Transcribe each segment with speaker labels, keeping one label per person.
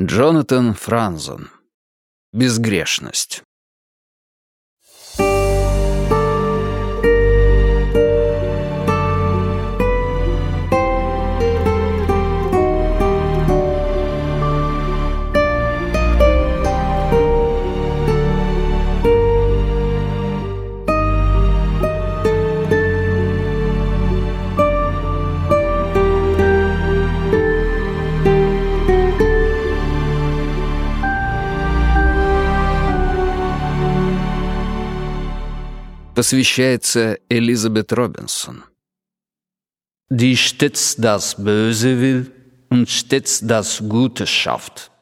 Speaker 1: Джонатан Франзон. Безгрешность. Посвящается Элизабет Робинсон. Die stets das Böse will und stets das Gute schafft.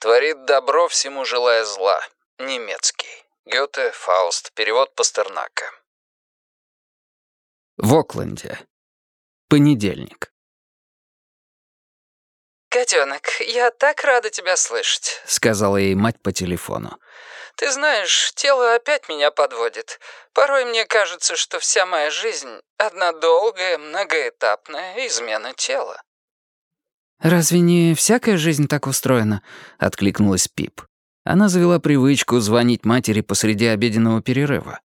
Speaker 1: Творит добро, всему желая зла. Немецкий. Гёте, Фауст. Перевод Пастернака. В Окленде. Понедельник.
Speaker 2: «Котенок, я так рада тебя слышать», —
Speaker 1: сказала ей мать по телефону.
Speaker 2: Ты знаешь, тело опять меня подводит. Порой мне кажется, что вся моя жизнь — одна долгая, многоэтапная измена тела».
Speaker 1: «Разве не всякая жизнь так устроена?» — откликнулась Пип. Она завела привычку звонить матери посреди обеденного перерыва.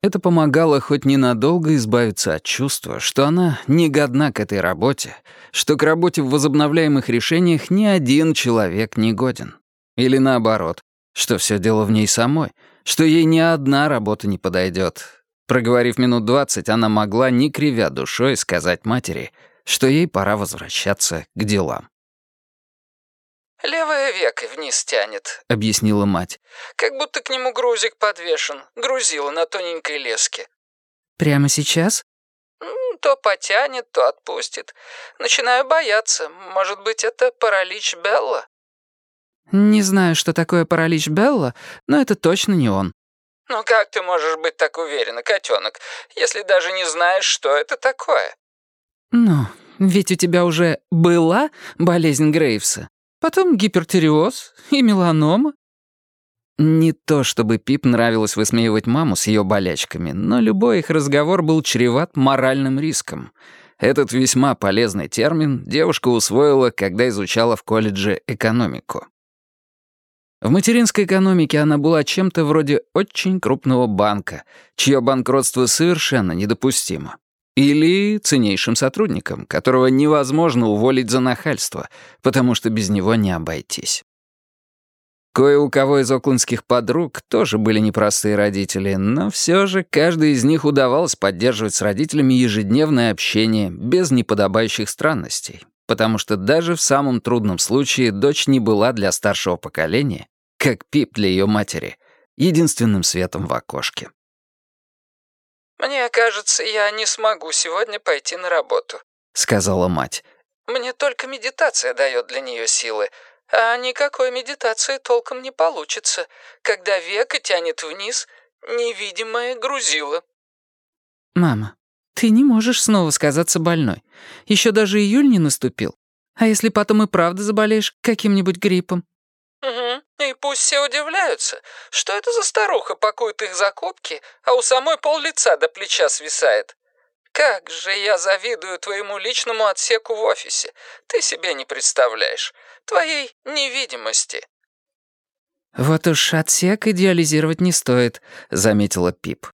Speaker 1: Это помогало хоть ненадолго избавиться от чувства, что она не годна к этой работе, что к работе в возобновляемых решениях ни один человек не годен. Или наоборот, что все дело в ней самой, что ей ни одна работа не подойдет. Проговорив минут двадцать, она могла, не кривя душой, сказать матери, что ей пора возвращаться к делам.
Speaker 2: «Левое веко вниз тянет», —
Speaker 1: объяснила мать.
Speaker 2: «Как будто к нему грузик подвешен, грузила на тоненькой леске».
Speaker 1: «Прямо сейчас?»
Speaker 2: «То потянет, то отпустит. Начинаю бояться. Может быть, это паралич Белла?»
Speaker 1: «Не знаю, что такое паралич Белла, но это точно не он».
Speaker 2: «Ну как ты можешь быть так уверена, котенок, если даже не знаешь, что это такое?»
Speaker 1: «Ну, ведь у тебя уже была болезнь Грейвса, потом гипертиреоз и меланома». Не то чтобы Пип нравилось высмеивать маму с ее болячками, но любой их разговор был чреват моральным риском. Этот весьма полезный термин девушка усвоила, когда изучала в колледже экономику. В материнской экономике она была чем-то вроде очень крупного банка, чье банкротство совершенно недопустимо. Или ценнейшим сотрудником, которого невозможно уволить за нахальство, потому что без него не обойтись. Кое у кого из оклендских подруг тоже были непростые родители, но все же каждый из них удавалось поддерживать с родителями ежедневное общение без неподобающих странностей, потому что даже в самом трудном случае дочь не была для старшего поколения, как Пип для ее матери, единственным светом в окошке.
Speaker 2: «Мне кажется, я не смогу сегодня пойти на работу», — сказала мать. «Мне только медитация дает для нее силы, а никакой медитации толком не получится, когда века тянет вниз невидимое грузило».
Speaker 1: «Мама, ты не можешь снова сказаться больной. Еще даже июль не наступил. А если потом и правда заболеешь каким-нибудь гриппом?»
Speaker 2: «Угу, и пусть все удивляются, что это за старуха пакует их закупки, а у самой пол лица до плеча свисает. Как же я завидую твоему личному отсеку в офисе. Ты себе не представляешь. Твоей невидимости».
Speaker 1: «Вот уж отсек идеализировать не стоит», — заметила Пип.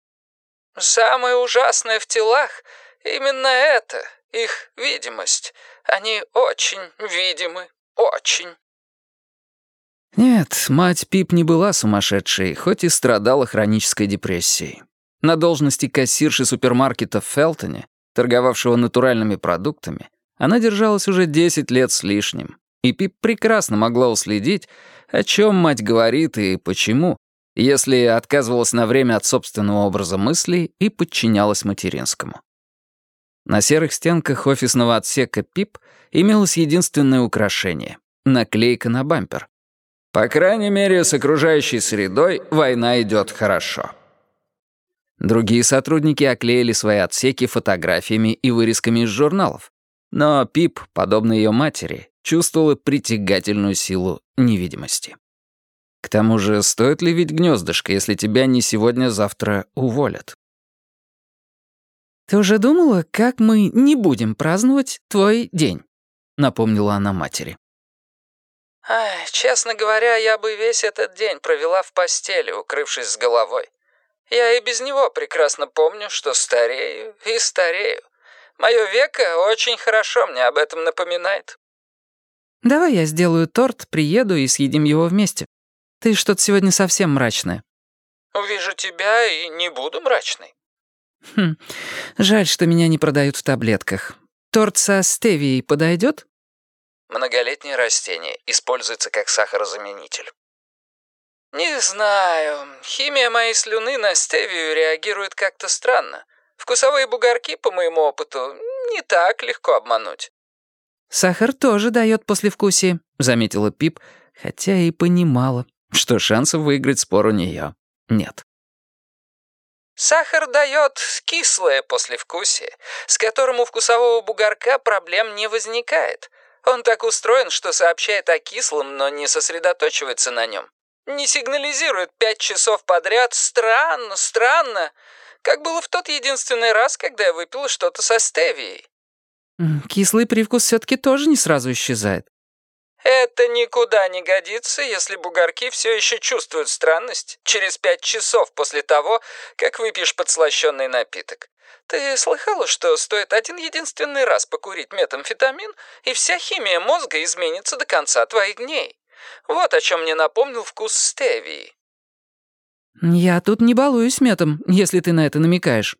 Speaker 2: «Самое ужасное в телах — именно это, их видимость. Они очень видимы, очень».
Speaker 1: Нет, мать Пип не была сумасшедшей, хоть и страдала хронической депрессией. На должности кассирши супермаркета в Фелтоне, торговавшего натуральными продуктами, она держалась уже 10 лет с лишним, и Пип прекрасно могла уследить, о чем мать говорит и почему, если отказывалась на время от собственного образа мыслей и подчинялась материнскому. На серых стенках офисного отсека Пип имелось единственное украшение — наклейка на бампер. По крайней мере, с окружающей средой война идет хорошо. Другие сотрудники оклеили свои отсеки фотографиями и вырезками из журналов. Но Пип, подобно ее матери, чувствовала притягательную силу невидимости. К тому же, стоит ли ведь гнездышко, если тебя не сегодня-завтра уволят? «Ты уже думала, как мы не будем праздновать твой день?» — напомнила она матери.
Speaker 2: Ай, честно говоря, я бы весь этот день провела в постели, укрывшись с головой. Я и без него прекрасно помню, что старею и старею. Мое веко очень хорошо мне об этом напоминает.
Speaker 1: Давай я сделаю торт, приеду и съедим его вместе. Ты что-то сегодня совсем мрачная.
Speaker 2: Увижу тебя и не буду мрачной.
Speaker 1: Хм, жаль, что меня не продают в таблетках. Торт со стевией подойдет?
Speaker 2: Многолетнее растение. Используется как сахарозаменитель. «Не знаю. Химия моей слюны на стевию реагирует как-то странно. Вкусовые бугорки, по моему опыту, не так легко обмануть».
Speaker 1: «Сахар тоже дает послевкусие», — заметила Пип, хотя и понимала, что шансов выиграть спор у нее нет.
Speaker 2: Сахар дает кислое послевкусие, с которым у вкусового бугорка проблем не возникает. Он так устроен, что сообщает о кислом, но не сосредоточивается на нем. Не сигнализирует пять часов подряд. Странно, странно. Как было в тот единственный раз, когда я выпила что-то со стевией.
Speaker 1: Кислый привкус все-таки тоже не сразу исчезает.
Speaker 2: Это никуда не годится, если бугорки все еще чувствуют странность через пять часов после того, как выпьешь подслащенный напиток. Ты слыхала, что стоит один единственный раз покурить метамфетамин, и вся химия мозга изменится до конца твоих дней? Вот о чем мне напомнил вкус стевии».
Speaker 1: «Я тут не балуюсь метом, если ты на это намекаешь».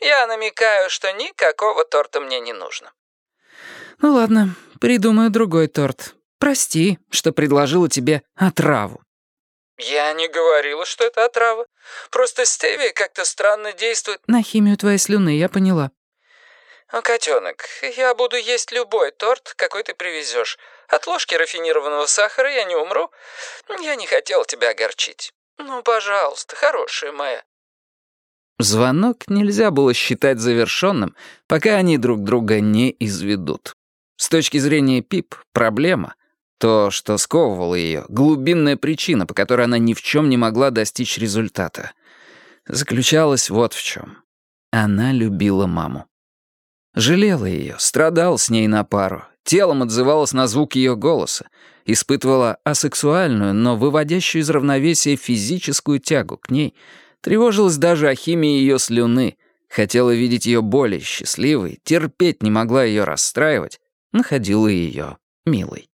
Speaker 2: «Я намекаю, что никакого торта мне не нужно».
Speaker 1: «Ну ладно, придумаю другой торт. Прости, что предложила тебе отраву».
Speaker 2: «Я не говорила, что это отрава. Просто стевия как-то странно действует...»
Speaker 1: «На химию твоей слюны, я поняла».
Speaker 2: «Котенок, я буду есть любой торт, какой ты привезешь. От ложки рафинированного сахара я не умру. Я не хотел тебя огорчить. Ну, пожалуйста, хорошая моя».
Speaker 1: Звонок нельзя было считать завершенным, пока они друг друга не изведут. С точки зрения Пип, проблема — то, что сковывало ее, глубинная причина, по которой она ни в чем не могла достичь результата, заключалась вот в чем. Она любила маму. Жалела ее, страдал с ней на пару, телом отзывалась на звук ее голоса, испытывала асексуальную, но выводящую из равновесия физическую тягу к ней, тревожилась даже о химии ее слюны, хотела видеть ее более счастливой, терпеть не могла ее расстраивать, находила ее милой.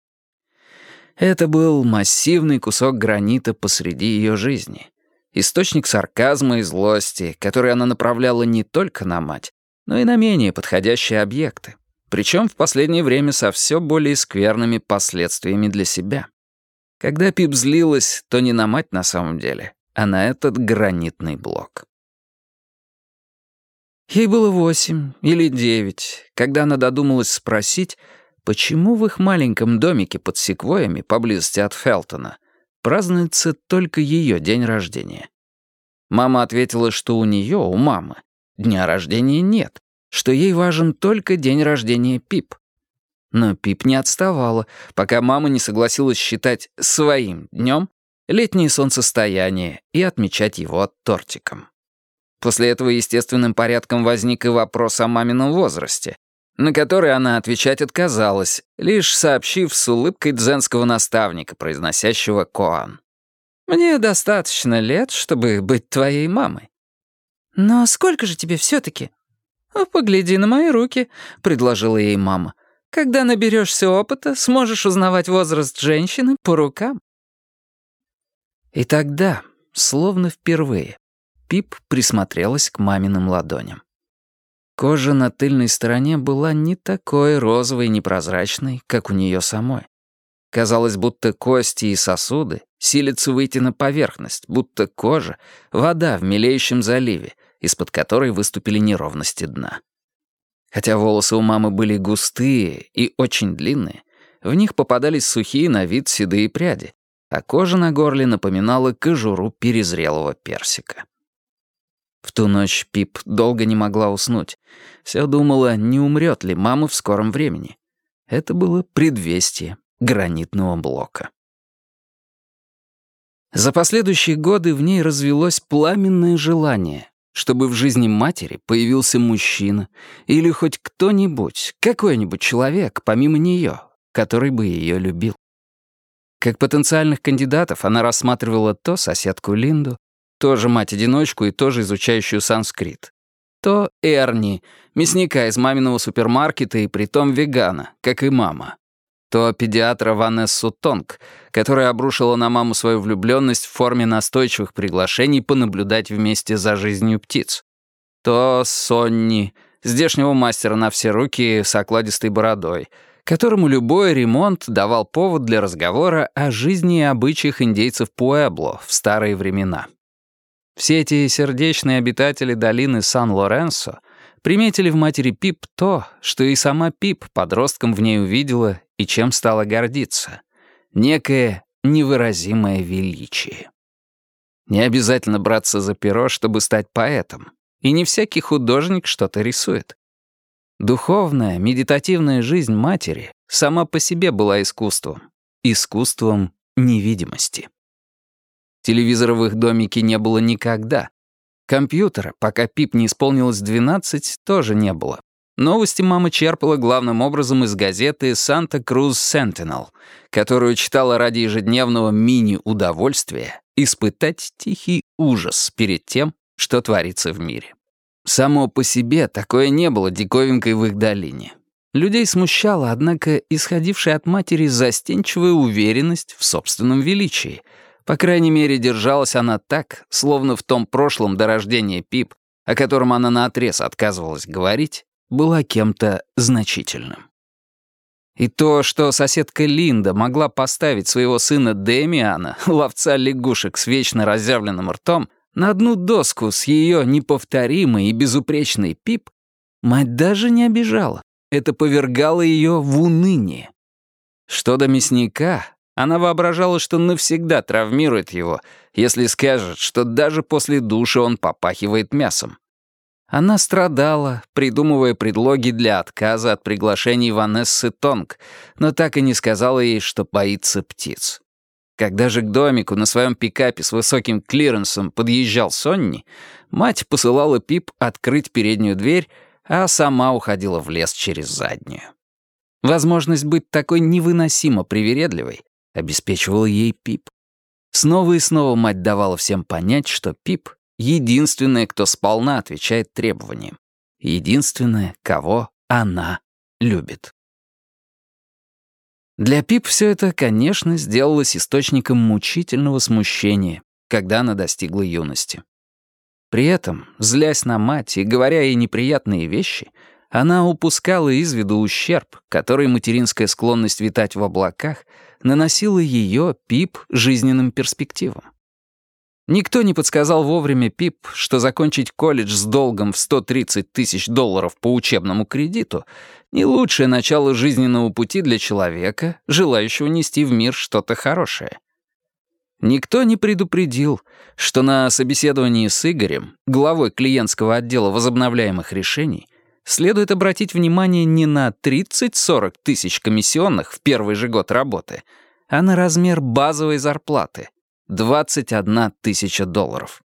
Speaker 1: Это был массивный кусок гранита посреди ее жизни. Источник сарказма и злости, который она направляла не только на мать, но и на менее подходящие объекты. Причем в последнее время со все более скверными последствиями для себя. Когда Пип злилась, то не на мать на самом деле, а на этот гранитный блок. Ей было восемь или девять, когда она додумалась спросить, почему в их маленьком домике под секвоями поблизости от Фелтона празднуется только ее день рождения. Мама ответила, что у нее, у мамы, Дня рождения нет, что ей важен только день рождения Пип. Но Пип не отставала, пока мама не согласилась считать своим днем летнее солнцестояние и отмечать его тортиком. После этого естественным порядком возник и вопрос о мамином возрасте, на который она отвечать отказалась, лишь сообщив с улыбкой дзенского наставника, произносящего «Коан». «Мне достаточно лет, чтобы быть твоей мамой». «Но сколько же тебе все-таки?» «Погляди на мои руки», — предложила ей мама. «Когда наберешься опыта, сможешь узнавать возраст женщины по рукам». И тогда, словно впервые, Пип присмотрелась к маминым ладоням. Кожа на тыльной стороне была не такой розовой и непрозрачной, как у нее самой. Казалось, будто кости и сосуды силятся выйти на поверхность, будто кожа — вода в мелеющем заливе — из-под которой выступили неровности дна. Хотя волосы у мамы были густые и очень длинные, в них попадались сухие на вид седые пряди, а кожа на горле напоминала кожуру перезрелого персика. В ту ночь Пип долго не могла уснуть. Все думала, не умрет ли мама в скором времени. Это было предвестие гранитного блока. За последующие годы в ней развелось пламенное желание чтобы в жизни матери появился мужчина или хоть кто-нибудь, какой-нибудь человек, помимо нее, который бы ее любил. Как потенциальных кандидатов она рассматривала то соседку Линду, тоже мать-одиночку и тоже изучающую санскрит, то Эрни, мясника из маминого супермаркета и притом вегана, как и мама, то педиатра Ванессу Тонг, которая обрушила на маму свою влюбленность в форме настойчивых приглашений понаблюдать вместе за жизнью птиц, то Сонни, здешнего мастера на все руки с окладистой бородой, которому любой ремонт давал повод для разговора о жизни и обычаях индейцев Пуэбло в старые времена. Все эти сердечные обитатели долины Сан-Лоренсо приметили в матери Пип то, что и сама Пип подростком в ней увидела и чем стала гордиться. Некое невыразимое величие. Не обязательно браться за перо, чтобы стать поэтом. И не всякий художник что-то рисует. Духовная, медитативная жизнь матери сама по себе была искусством. Искусством невидимости. Телевизора в их домике не было никогда. Компьютера, пока Пип не исполнилось 12, тоже не было. Новости мама черпала главным образом из газеты «Санта-Крuz Сентинел», которую читала ради ежедневного мини-удовольствия испытать тихий ужас перед тем, что творится в мире. Само по себе такое не было диковинкой в их долине. Людей смущала, однако, исходившая от матери застенчивая уверенность в собственном величии. По крайней мере, держалась она так, словно в том прошлом до рождения Пип, о котором она наотрез отказывалась говорить, была кем-то значительным. И то, что соседка Линда могла поставить своего сына Демиана, ловца лягушек с вечно разъявленным ртом, на одну доску с ее неповторимой и безупречной Пип, мать даже не обижала. Это повергало ее в уныние. Что до мясника, она воображала, что навсегда травмирует его, если скажет, что даже после душа он попахивает мясом. Она страдала, придумывая предлоги для отказа от приглашений Ванессы Тонг, но так и не сказала ей, что боится птиц. Когда же к домику на своем пикапе с высоким клиренсом подъезжал Сонни, мать посылала Пип открыть переднюю дверь, а сама уходила в лес через заднюю. Возможность быть такой невыносимо привередливой обеспечивала ей Пип. Снова и снова мать давала всем понять, что Пип — единственная, кто сполна отвечает требованиям. Единственная, кого она любит. Для Пип все это, конечно, сделалось источником мучительного смущения, когда она достигла юности. При этом, злясь на мать и говоря ей неприятные вещи, она упускала из виду ущерб, который материнская склонность витать в облаках наносила ее, Пип, жизненным перспективам. Никто не подсказал вовремя Пип, что закончить колледж с долгом в 130 тысяч долларов по учебному кредиту — не лучшее начало жизненного пути для человека, желающего нести в мир что-то хорошее. Никто не предупредил, что на собеседовании с Игорем, главой клиентского отдела возобновляемых решений, следует обратить внимание не на 30-40 тысяч комиссионных в первый же год работы, а на размер базовой зарплаты — 21 тысяча долларов.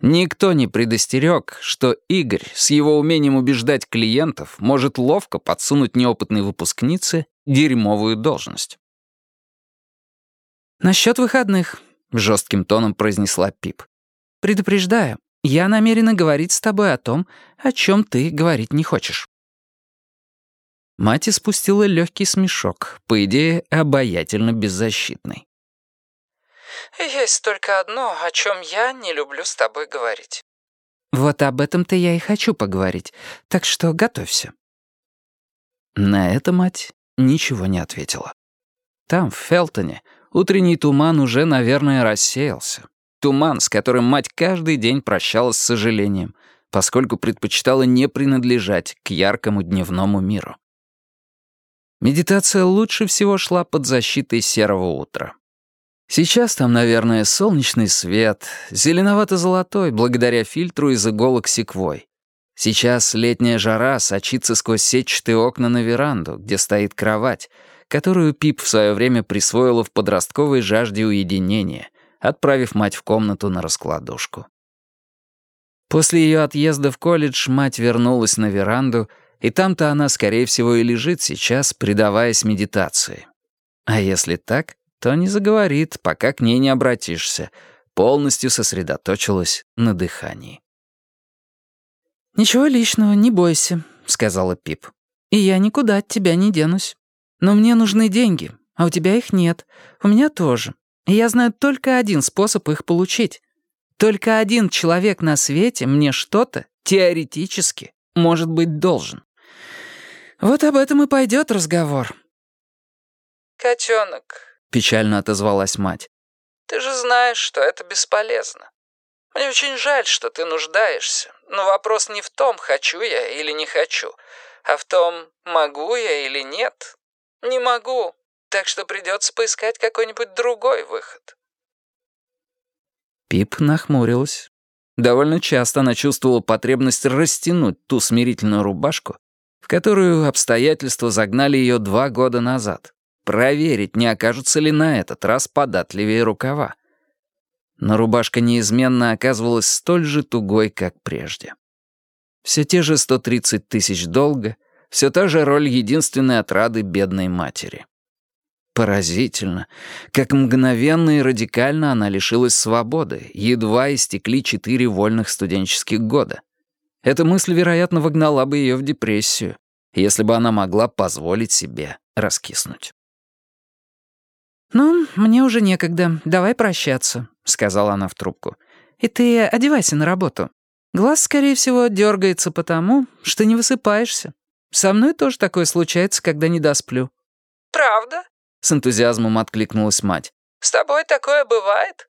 Speaker 1: Никто не предостерег, что Игорь с его умением убеждать клиентов может ловко подсунуть неопытной выпускнице дерьмовую должность. «Насчет выходных», — жестким тоном произнесла Пип. «Предупреждаю, я намерена говорить с тобой о том, о чем ты говорить не хочешь». Мать испустила легкий смешок, по идее, обаятельно беззащитный.
Speaker 2: Есть только одно, о чем я не люблю с тобой говорить».
Speaker 1: «Вот об этом-то я и хочу поговорить, так что готовься». На это мать ничего не ответила. Там, в Фелтоне, утренний туман уже, наверное, рассеялся. Туман, с которым мать каждый день прощалась с сожалением, поскольку предпочитала не принадлежать к яркому дневному миру. Медитация лучше всего шла под защитой серого утра. Сейчас там, наверное, солнечный свет, зеленовато-золотой, благодаря фильтру из иголок секвой. Сейчас летняя жара сочится сквозь сетчатые окна на веранду, где стоит кровать, которую Пип в свое время присвоила в подростковой жажде уединения, отправив мать в комнату на раскладушку. После ее отъезда в колледж мать вернулась на веранду, и там-то она, скорее всего, и лежит сейчас, предаваясь медитации. А если так, то не заговорит, пока к ней не обратишься. Полностью сосредоточилась на дыхании.
Speaker 2: «Ничего личного, не бойся», — сказала Пип. «И я никуда от тебя не денусь. Но мне нужны деньги, а у тебя их нет. У меня тоже. Я знаю только один способ их получить. Только один человек на свете мне что-то, теоретически, может быть должен. Вот об этом и пойдет разговор». «Котенок», — печально отозвалась мать, «ты же знаешь, что это бесполезно. Мне очень жаль, что ты нуждаешься, но вопрос не в том, хочу я или не хочу, а в том, могу я или нет. Не могу, так что придется поискать какой-нибудь другой выход».
Speaker 1: Пип нахмурилась. Довольно часто она чувствовала потребность растянуть ту смирительную рубашку, в которую обстоятельства загнали ее два года назад. Проверить, не окажутся ли на этот раз податливее рукава. Но рубашка неизменно оказывалась столь же тугой, как прежде. Все те же 130 тысяч долга, все та же роль единственной отрады бедной матери. Поразительно, как мгновенно и радикально она лишилась свободы, едва истекли четыре вольных студенческих года. Эта мысль, вероятно, вогнала бы ее в депрессию, если бы она могла позволить себе раскиснуть.
Speaker 2: «Ну, мне уже некогда, давай прощаться», — сказала она в трубку. «И ты одевайся на работу. Глаз, скорее всего, дергается потому, что не высыпаешься. Со мной тоже такое случается, когда не досплю». «Правда?» — с энтузиазмом откликнулась мать. «С тобой такое бывает?»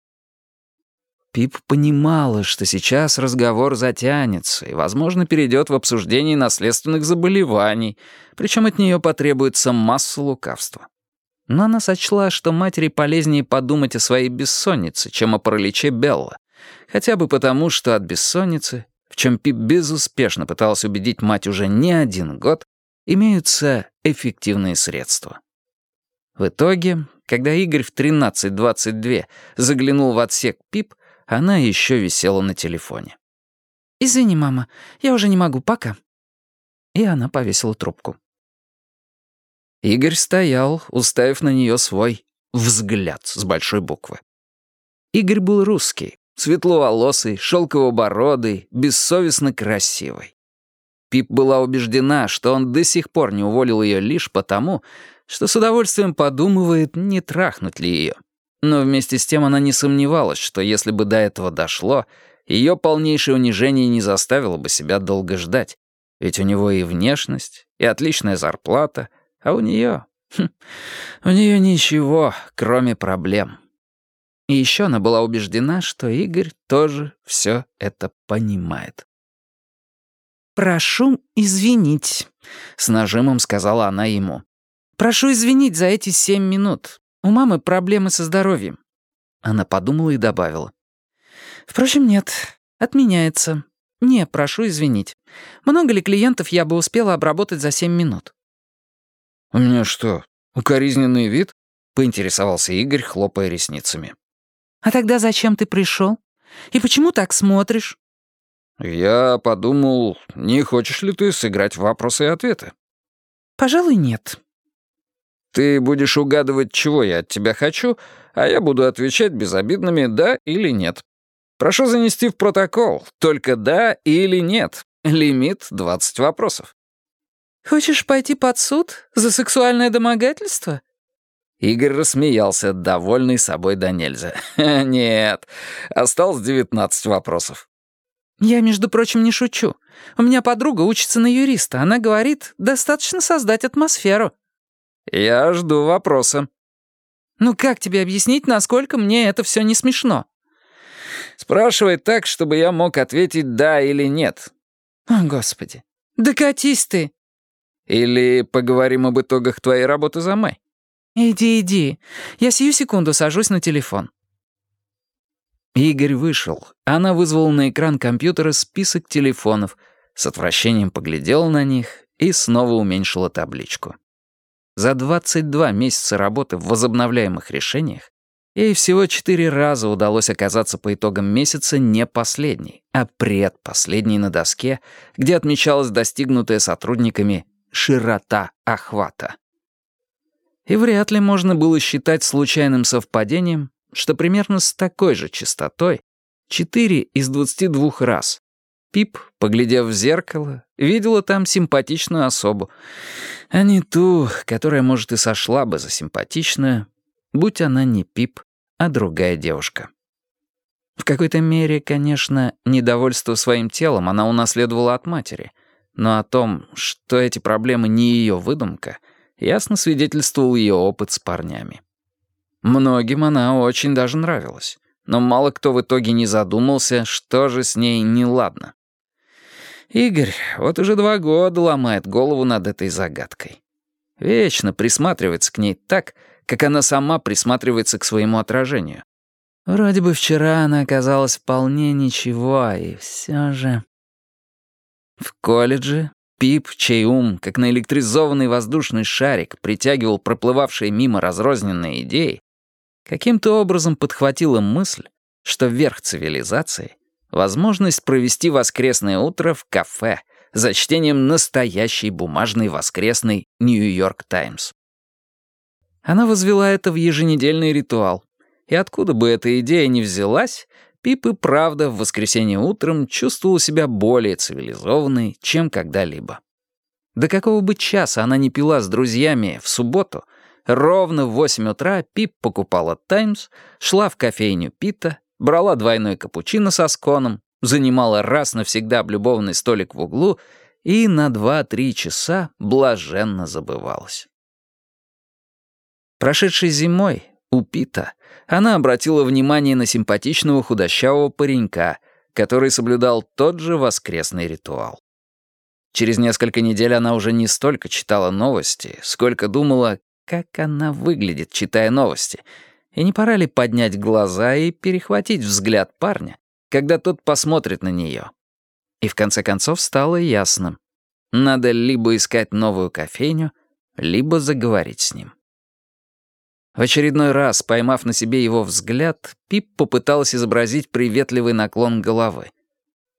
Speaker 1: Пип понимала, что сейчас разговор затянется и, возможно, перейдет в обсуждение наследственных заболеваний, причем от нее потребуется масса лукавства. Но она сочла, что матери полезнее подумать о своей бессоннице, чем о параличе Белла, хотя бы потому, что от бессонницы, в чем Пип безуспешно пытался убедить мать уже не один год, имеются эффективные средства. В итоге, когда Игорь в 13.22 заглянул в отсек ПИП, она еще висела на телефоне.
Speaker 2: «Извини, мама, я уже не могу, пока».
Speaker 1: И она повесила трубку. Игорь стоял, уставив на нее свой взгляд с большой буквы. Игорь был русский, светловолосый, шелковобородый, бессовестно красивый. Пип была убеждена, что он до сих пор не уволил ее лишь потому, что с удовольствием подумывает, не трахнуть ли ее. Но вместе с тем она не сомневалась, что если бы до этого дошло, ее полнейшее унижение не заставило бы себя долго ждать. Ведь у него и внешность, и отличная зарплата, а у нее... Хм, у нее ничего, кроме проблем. И еще она была убеждена, что Игорь тоже все это понимает.
Speaker 2: «Прошу извинить», — с нажимом сказала она ему. «Прошу извинить за эти семь минут. У мамы проблемы со здоровьем».
Speaker 1: Она подумала и добавила.
Speaker 2: «Впрочем, нет. Отменяется. Не, прошу извинить. Много ли клиентов я бы успела обработать за семь минут?»
Speaker 1: «У меня что, укоризненный вид?» — поинтересовался Игорь, хлопая ресницами.
Speaker 2: «А тогда зачем ты пришел? И почему так смотришь?»
Speaker 1: «Я подумал, не хочешь ли ты сыграть в вопросы и ответы?»
Speaker 2: «Пожалуй, нет».
Speaker 1: «Ты будешь угадывать, чего я от тебя хочу, а я буду отвечать безобидными «да» или «нет». Прошу занести в протокол только «да» или «нет». Лимит — 20 вопросов».
Speaker 2: «Хочешь пойти под суд за сексуальное домогательство?»
Speaker 1: Игорь рассмеялся, довольный собой до нельзя. «Нет, осталось 19 вопросов».
Speaker 2: «Я, между прочим, не шучу. У меня подруга учится на юриста. Она говорит, достаточно создать атмосферу».
Speaker 1: «Я жду вопроса».
Speaker 2: «Ну как тебе объяснить, насколько мне это все не смешно?»
Speaker 1: «Спрашивай так, чтобы я мог ответить «да» или «нет».
Speaker 2: «О, Господи! Докатись ты!»
Speaker 1: «Или поговорим об итогах твоей работы за май?»
Speaker 2: «Иди, иди. Я сию секунду сажусь на телефон».
Speaker 1: Игорь вышел. Она вызвала на экран компьютера список телефонов, с отвращением поглядела на них и снова уменьшила табличку. За 22 месяца работы в возобновляемых решениях ей всего четыре раза удалось оказаться по итогам месяца не последней, а предпоследней на доске, где отмечалась достигнутая сотрудниками широта охвата. И вряд ли можно было считать случайным совпадением, что примерно с такой же частотой, 4 из 22 раз, Пип, поглядев в зеркало, видела там симпатичную особу, а не ту, которая, может, и сошла бы за симпатичную, будь она не Пип, а другая девушка. В какой-то мере, конечно, недовольство своим телом она унаследовала от матери, но о том, что эти проблемы не ее выдумка, ясно свидетельствовал ее опыт с парнями. Многим она очень даже нравилась, но мало кто в итоге не задумался, что же с ней неладно. Игорь вот уже два года ломает голову над этой загадкой. Вечно присматривается к ней так, как она сама присматривается к своему отражению. Вроде бы вчера она оказалась вполне ничего, и все же... В колледже Пип, чей ум, как наэлектризованный воздушный шарик, притягивал проплывавшие мимо разрозненные идеи, каким-то образом подхватила мысль, что верх цивилизации — возможность провести воскресное утро в кафе за чтением настоящей бумажной воскресной «Нью-Йорк Таймс». Она возвела это в еженедельный ритуал, и откуда бы эта идея ни взялась, Пип и правда в воскресенье утром чувствовала себя более цивилизованной, чем когда-либо. До какого бы часа она не пила с друзьями в субботу, ровно в восемь утра Пип покупала «Таймс», шла в кофейню Пита, брала двойной капучино со сконом, занимала раз навсегда облюбованный столик в углу и на два-три часа блаженно забывалась. Прошедшей зимой у Пита она обратила внимание на симпатичного худощавого паренька, который соблюдал тот же воскресный ритуал. Через несколько недель она уже не столько читала новости, сколько думала, как она выглядит, читая новости, и не пора ли поднять глаза и перехватить взгляд парня, когда тот посмотрит на нее. И в конце концов стало ясным. Надо либо искать новую кофейню, либо заговорить с ним. В очередной раз, поймав на себе его взгляд, Пип попыталась изобразить приветливый наклон головы.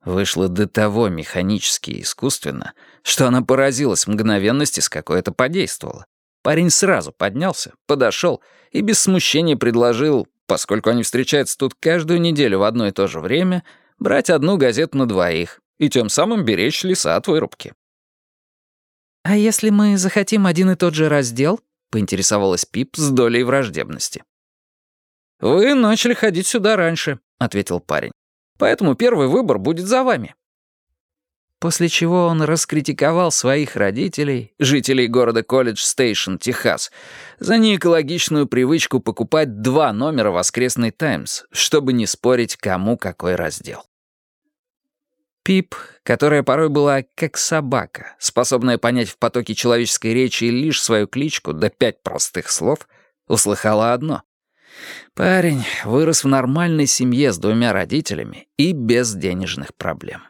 Speaker 1: Вышло до того механически и искусственно, что она поразилась мгновенности, с какой это подействовало. Парень сразу поднялся, подошел и без смущения предложил, поскольку они встречаются тут каждую неделю в одно и то же время, брать одну газету на двоих и тем самым беречь леса от вырубки.
Speaker 2: «А если мы захотим один и тот же раздел?» — поинтересовалась Пип с долей враждебности.
Speaker 1: «Вы начали ходить сюда раньше», — ответил парень. «Поэтому первый выбор будет за вами».
Speaker 2: После чего он раскритиковал своих родителей, жителей города Колледж Стейшн, Техас, за неэкологичную привычку покупать два номера «Воскресный Таймс», чтобы не спорить, кому какой раздел. Пип, которая порой была как собака, способная понять в потоке человеческой речи лишь свою кличку да пять простых слов, услыхала одно. Парень вырос в нормальной семье с двумя родителями и без денежных проблем.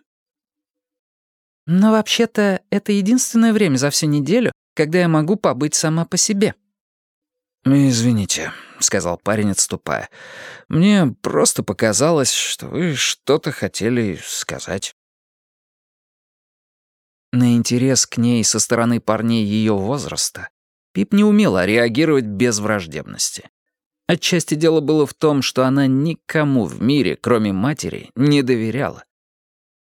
Speaker 2: Но вообще-то это единственное время за всю неделю, когда я могу побыть сама по себе.
Speaker 1: «Извините», — сказал парень, отступая. «Мне просто показалось, что вы что-то хотели сказать».
Speaker 2: На интерес к ней со стороны парней ее возраста Пип не умела реагировать без враждебности. Отчасти дело было в том, что она никому в мире, кроме матери, не доверяла.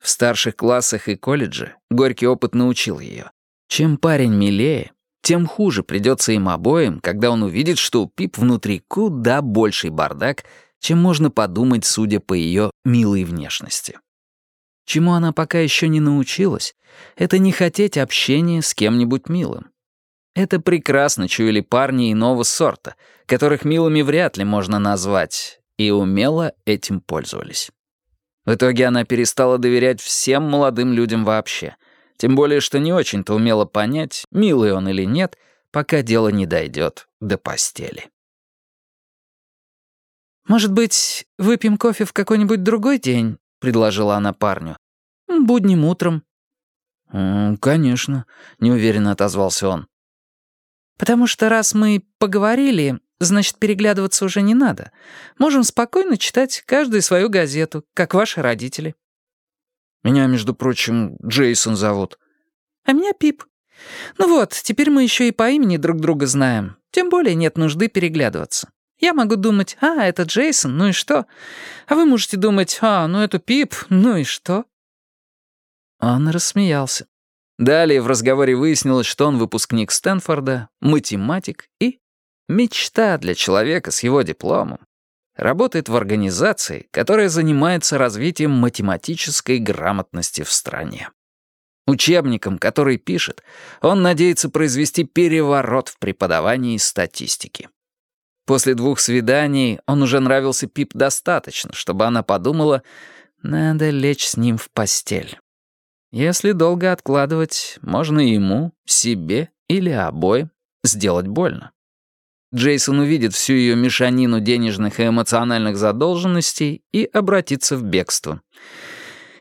Speaker 2: В старших классах и колледже горький опыт научил ее. Чем парень милее, тем хуже придется им обоим, когда он увидит, что у Пип внутри куда больший бардак, чем можно подумать, судя по ее милой внешности. Чему она пока еще не научилась, это не хотеть общения с кем-нибудь милым. Это прекрасно чуяли парни иного сорта, которых милыми вряд ли можно назвать, и умело этим пользовались. В итоге она перестала доверять всем молодым людям вообще, тем более что не очень-то умела понять, милый он или нет, пока дело не дойдет до постели. «Может быть, выпьем кофе в какой-нибудь другой день?» — предложила она парню. «Будним утром».
Speaker 1: «Конечно», — неуверенно отозвался он.
Speaker 2: «Потому что раз мы поговорили, значит, переглядываться уже не надо. Можем спокойно читать каждую свою газету, как ваши родители».
Speaker 1: «Меня, между прочим, Джейсон зовут».
Speaker 2: «А меня Пип. Ну вот, теперь мы еще и по имени друг друга знаем.
Speaker 1: Тем более нет нужды переглядываться. Я могу думать, а, это Джейсон, ну и что? А вы можете думать, а, ну это Пип, ну и что? Он рассмеялся. Далее в разговоре выяснилось, что он выпускник Стэнфорда, математик и мечта для человека с его дипломом. Работает в организации, которая занимается развитием математической грамотности в стране. Учебником, который пишет, он надеется произвести переворот в преподавании статистики. После двух свиданий он уже нравился Пип достаточно, чтобы она подумала, надо лечь с ним в постель. Если долго откладывать, можно ему, себе или обоим сделать больно. Джейсон увидит всю ее мешанину денежных и эмоциональных задолженностей и обратится в бегство.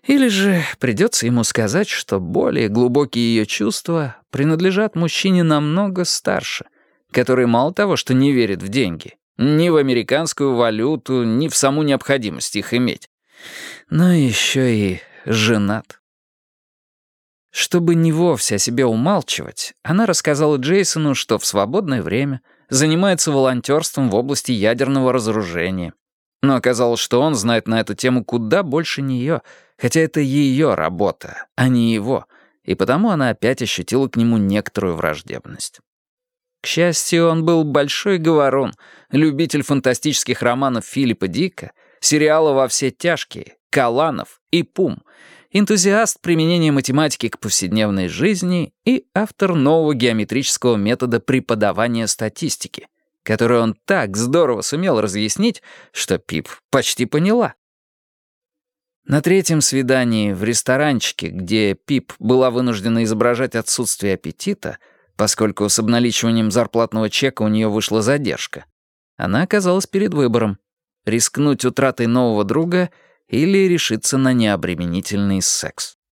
Speaker 1: Или же придется ему сказать, что более глубокие ее чувства принадлежат мужчине намного старше, который мало того, что не верит в деньги, ни в американскую валюту, ни в саму необходимость их иметь, но еще и женат. Чтобы не вовсе о себе умалчивать, она рассказала Джейсону, что в свободное время занимается волонтерством в области ядерного разоружения. Но оказалось, что он знает на эту тему куда больше нее, хотя это ее работа, а не его, и потому она опять ощутила к нему некоторую враждебность. К счастью, он был большой говорун, любитель фантастических романов Филиппа Дика, сериала «Во все тяжкие», «Каланов» и «Пум», энтузиаст применения математики к повседневной жизни и автор нового геометрического метода преподавания статистики, который он так здорово сумел разъяснить, что Пип почти поняла. На третьем свидании в ресторанчике, где Пип была вынуждена изображать отсутствие аппетита, поскольку с обналичиванием зарплатного чека у нее вышла задержка, она оказалась перед выбором — рискнуть утратой нового друга — или решиться на необременительный секс.